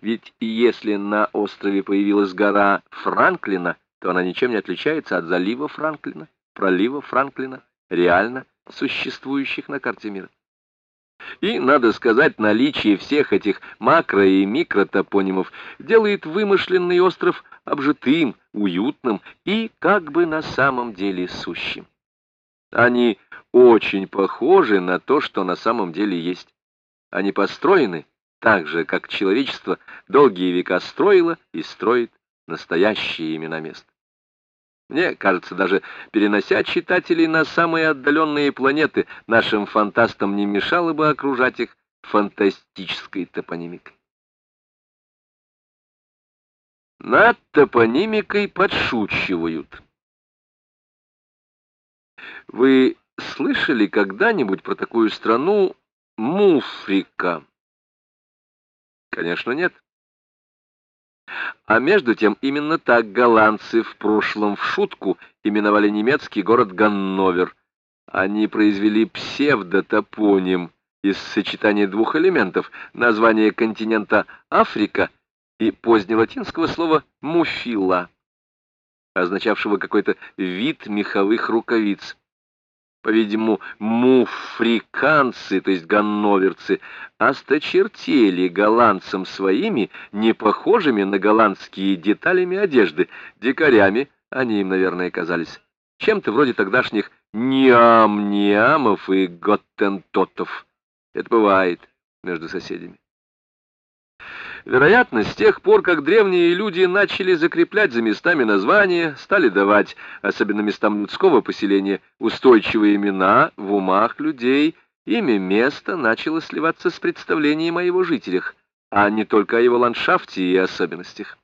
Ведь если на острове появилась гора Франклина, то она ничем не отличается от залива Франклина, пролива Франклина, реально существующих на карте мира. И, надо сказать, наличие всех этих макро- и микротопонимов делает вымышленный остров обжитым, уютным и как бы на самом деле сущим. Они очень похожи на то, что на самом деле есть. Они построены так же, как человечество долгие века строило и строит настоящие имена мест. Мне кажется, даже перенося читателей на самые отдаленные планеты, нашим фантастам не мешало бы окружать их фантастической топонимикой. Над топонимикой подшучивают. Вы слышали когда-нибудь про такую страну Муфрика? Конечно, нет. А между тем, именно так голландцы в прошлом в шутку именовали немецкий город Ганновер. Они произвели псевдотопоним из сочетания двух элементов, названия континента Африка и позднелатинского слова «муфила», означавшего какой-то вид меховых рукавиц по-видимому, муфриканцы, то есть ганноверцы, осточертели голландцам своими, не похожими на голландские деталями одежды. Дикарями они им, наверное, казались. Чем-то вроде тогдашних ниам-ниамов и готтентотов. Это бывает между соседями. Вероятно, с тех пор, как древние люди начали закреплять за местами названия, стали давать, особенно местам людского поселения, устойчивые имена в умах людей, имя места начало сливаться с представлением о его жителях, а не только о его ландшафте и особенностях.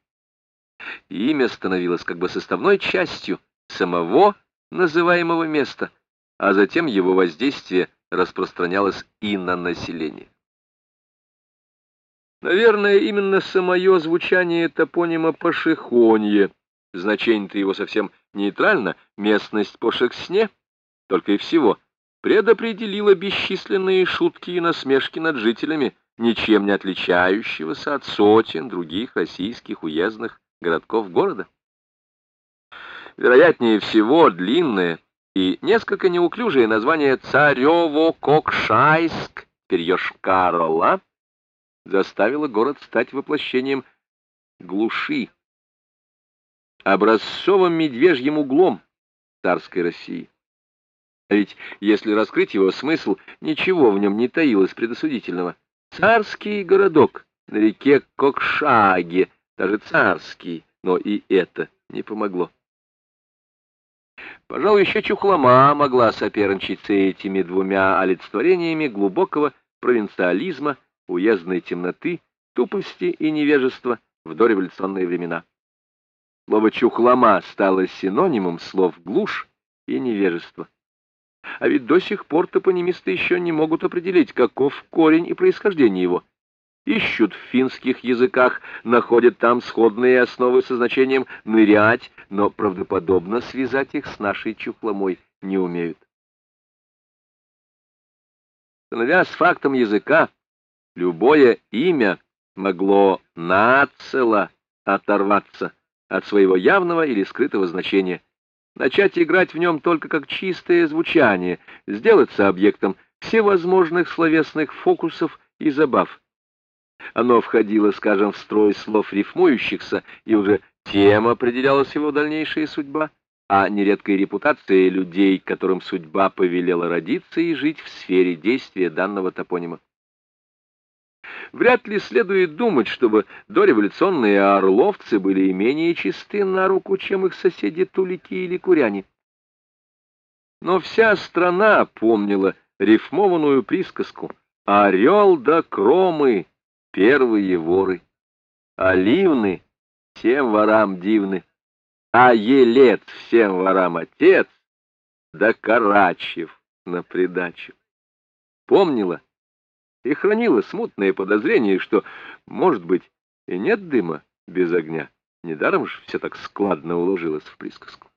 Имя становилось как бы составной частью самого называемого места, а затем его воздействие распространялось и на население. Наверное, именно самое звучание топонима Пашихонье, значение-то его совсем нейтрально, местность по Шексне, только и всего, предопределило бесчисленные шутки и насмешки над жителями, ничем не отличающегося от сотен других российских уездных городков города. Вероятнее всего, длинное и несколько неуклюжее название Царево-Кокшайск, Перьёшкарола, заставила город стать воплощением глуши, образцовым медвежьим углом царской России. А ведь, если раскрыть его смысл, ничего в нем не таилось предосудительного. Царский городок на реке Кокшаге, даже царский, но и это не помогло. Пожалуй, еще Чухлома могла соперничать с этими двумя олицетворениями глубокого провинциализма уездной темноты, тупости и невежества в дореволюционные времена. Слово «чухлома» стало синонимом слов «глушь» и «невежество». А ведь до сих пор топонимисты еще не могут определить, каков корень и происхождение его. Ищут в финских языках, находят там сходные основы со значением «нырять», но правдоподобно связать их с нашей чухломой не умеют. Становясь фактом языка, Любое имя могло нацело оторваться от своего явного или скрытого значения, начать играть в нем только как чистое звучание, сделаться объектом всевозможных словесных фокусов и забав. Оно входило, скажем, в строй слов рифмующихся, и уже тем определялась его дальнейшая судьба, а нередкой репутация людей, которым судьба повелела родиться и жить в сфере действия данного топонима. Вряд ли следует думать, чтобы дореволюционные орловцы были менее чисты на руку, чем их соседи тулики или куряне. Но вся страна помнила рифмованную присказку «Орел да кромы — первые воры, оливны — всем ворам дивны, а елец всем ворам отец, да Карачев на придачу». Помнила и хранила смутное подозрение, что, может быть, и нет дыма без огня. Недаром же все так складно уложилось в присказку.